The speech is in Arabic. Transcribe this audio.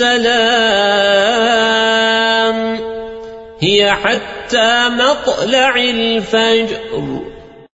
السلام هي حتى مطلع الفجر.